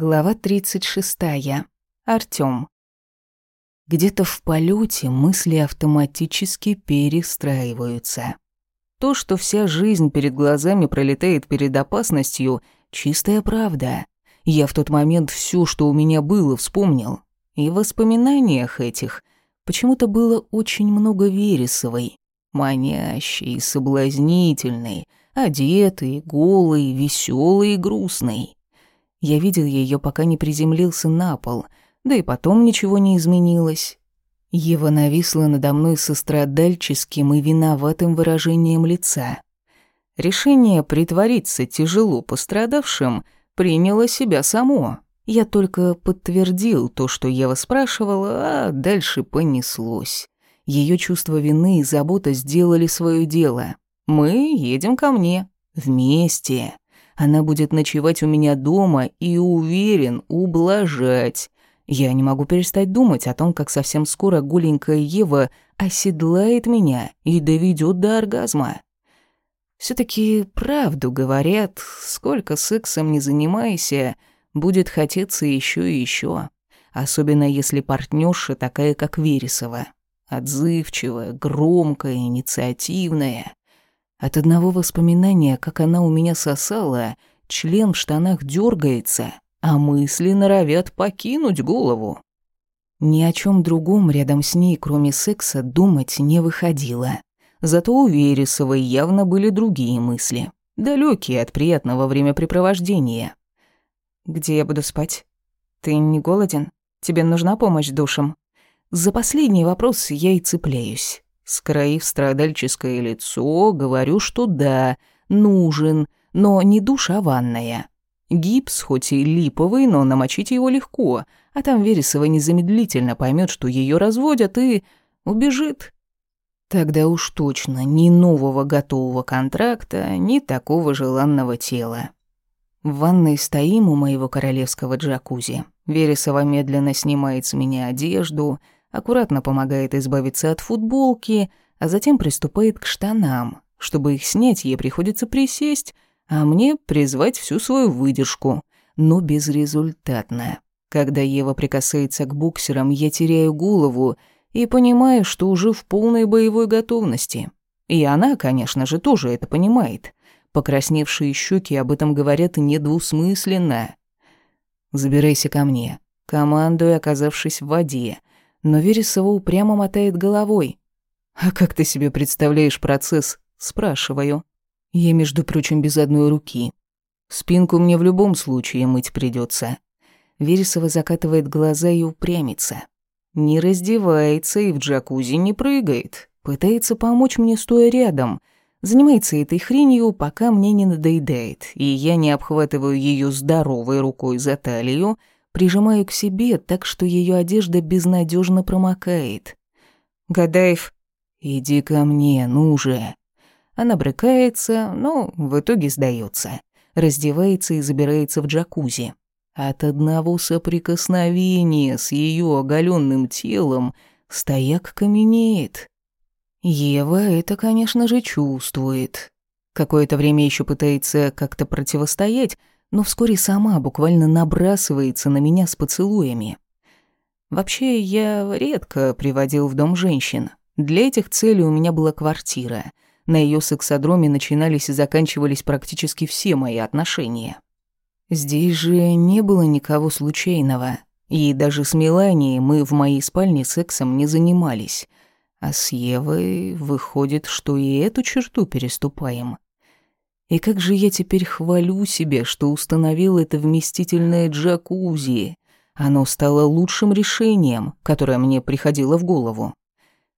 Глава 36. Артём. Где-то в полете мысли автоматически перестраиваются. То, что вся жизнь перед глазами пролетает перед опасностью, чистая правда. Я в тот момент все, что у меня было, вспомнил. И в воспоминаниях этих почему-то было очень много Вересовой. Манящей, соблазнительной, одетой, голой, веселой и грустной. Я видел ее, пока не приземлился на пол, да и потом ничего не изменилось. Ева нависла надо мной со страдальческим и виноватым выражением лица. Решение притвориться тяжело пострадавшим приняло себя само. Я только подтвердил то, что Ева спрашивала, а дальше понеслось. Ее чувство вины и забота сделали свое дело. Мы едем ко мне. Вместе. Она будет ночевать у меня дома и, уверен, ублажать. Я не могу перестать думать о том, как совсем скоро голенькая Ева оседлает меня и доведет до оргазма. все таки правду говорят, сколько сексом не занимайся, будет хотеться еще и еще. Особенно если партнерша такая, как Вересова. Отзывчивая, громкая, инициативная. От одного воспоминания, как она у меня сосала, член в штанах дергается, а мысли норовят покинуть голову. Ни о чем другом рядом с ней, кроме секса, думать не выходило. Зато у Вересовой явно были другие мысли, далекие от приятного времяпрепровождения. «Где я буду спать? Ты не голоден? Тебе нужна помощь душем?» За последний вопрос я и цепляюсь. Скроив страдальческое лицо, говорю, что да, нужен, но не душ, а ванная. Гипс, хоть и липовый, но намочить его легко, а там Вересова незамедлительно поймет, что ее разводят, и убежит. Тогда уж точно ни нового готового контракта, ни такого желанного тела. В ванной стоим у моего королевского джакузи. Вересова медленно снимает с меня одежду — аккуратно помогает избавиться от футболки, а затем приступает к штанам. Чтобы их снять, ей приходится присесть, а мне призвать всю свою выдержку, но безрезультатно. Когда Ева прикасается к буксерам, я теряю голову и понимаю, что уже в полной боевой готовности. И она, конечно же, тоже это понимает. Покрасневшие щеки об этом говорят недвусмысленно. «Забирайся ко мне», командуя, оказавшись в воде, но Вересова упрямо мотает головой. «А как ты себе представляешь процесс?» – спрашиваю. Я, между прочим, без одной руки. Спинку мне в любом случае мыть придется. Вересова закатывает глаза и упрямится. Не раздевается и в джакузи не прыгает. Пытается помочь мне, стоя рядом. Занимается этой хренью, пока мне не надоедает, и я не обхватываю ее здоровой рукой за талию, прижимаю к себе так, что ее одежда безнадежно промокает. «Гадаев, иди ко мне, ну же!» Она брыкается, но в итоге сдается, раздевается и забирается в джакузи. От одного соприкосновения с ее оголенным телом стояк каменеет. Ева это, конечно же, чувствует. Какое-то время еще пытается как-то противостоять, но вскоре сама буквально набрасывается на меня с поцелуями. Вообще, я редко приводил в дом женщин. Для этих целей у меня была квартира. На ее сексодроме начинались и заканчивались практически все мои отношения. Здесь же не было никого случайного. И даже с Меланией мы в моей спальне сексом не занимались. А с Евой выходит, что и эту черту переступаем. И как же я теперь хвалю себе, что установил это вместительное джакузи. Оно стало лучшим решением, которое мне приходило в голову.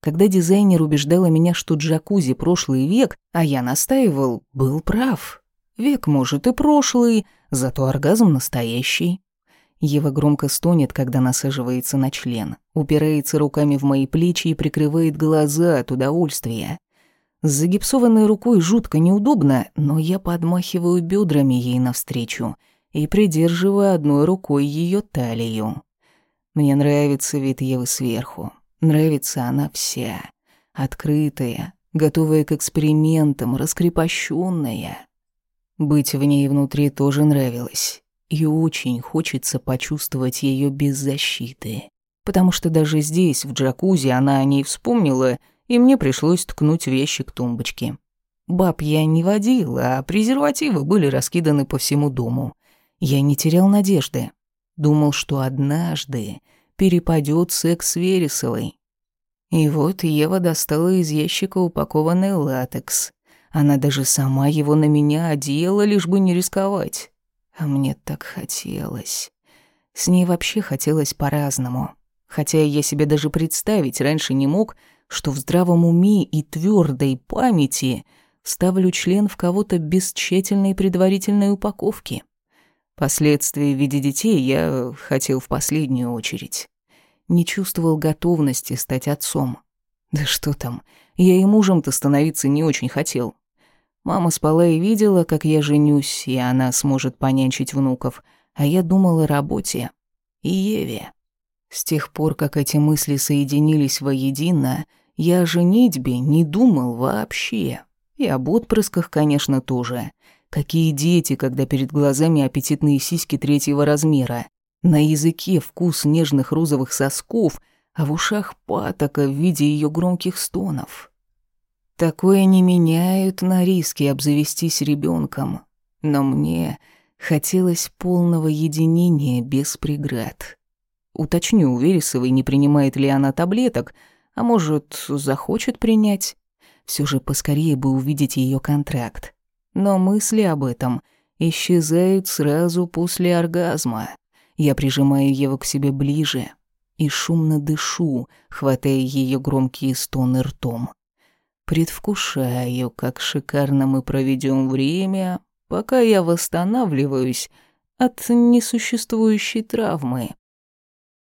Когда дизайнер убеждала меня, что джакузи прошлый век, а я настаивал, был прав. Век, может, и прошлый, зато оргазм настоящий. Ева громко стонет, когда насаживается на член, упирается руками в мои плечи и прикрывает глаза от удовольствия. С загипсованной рукой жутко неудобно, но я подмахиваю бедрами ей навстречу и придерживаю одной рукой ее талию. Мне нравится вид Евы сверху. Нравится она вся. Открытая, готовая к экспериментам, раскрепощенная. Быть в ней внутри тоже нравилось. И очень хочется почувствовать ее без защиты. Потому что даже здесь, в джакузи, она о ней вспомнила, и мне пришлось ткнуть вещи к тумбочке. Баб я не водила, а презервативы были раскиданы по всему дому. Я не терял надежды. Думал, что однажды перепадет секс с Вересовой. И вот Ева достала из ящика упакованный латекс. Она даже сама его на меня одела, лишь бы не рисковать. А мне так хотелось. С ней вообще хотелось по-разному. Хотя я себе даже представить раньше не мог, что в здравом уме и твердой памяти ставлю член в кого-то без тщательной предварительной упаковки. Последствия в виде детей я хотел в последнюю очередь. Не чувствовал готовности стать отцом. Да что там, я и мужем-то становиться не очень хотел. Мама спала и видела, как я женюсь, и она сможет понянчить внуков, а я думал о работе и Еве. С тех пор, как эти мысли соединились воедино, я о женитьбе не думал вообще. И об отпрысках, конечно, тоже. Какие дети, когда перед глазами аппетитные сиськи третьего размера. На языке вкус нежных розовых сосков, а в ушах патока в виде ее громких стонов. Такое не меняют на риски обзавестись ребенком, но мне хотелось полного единения без преград. Уточню, у Вересовой не принимает ли она таблеток, а может, захочет принять. Все же поскорее бы увидеть ее контракт. Но мысли об этом исчезают сразу после оргазма. Я прижимаю Еву к себе ближе и шумно дышу, хватая ее громкие стоны ртом. Предвкушаю, как шикарно мы проведем время, пока я восстанавливаюсь от несуществующей травмы.